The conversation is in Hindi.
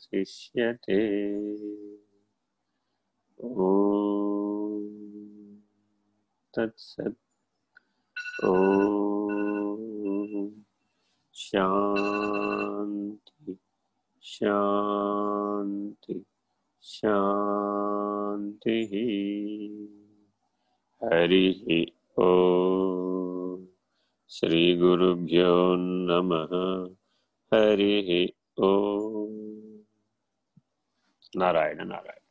वशिष्यते ॐ तत्सत् ॐ शान्ति शान्ति हरिः ओ श्रीगुरुभ्यो नमः हरिः ओ ならえるならえ。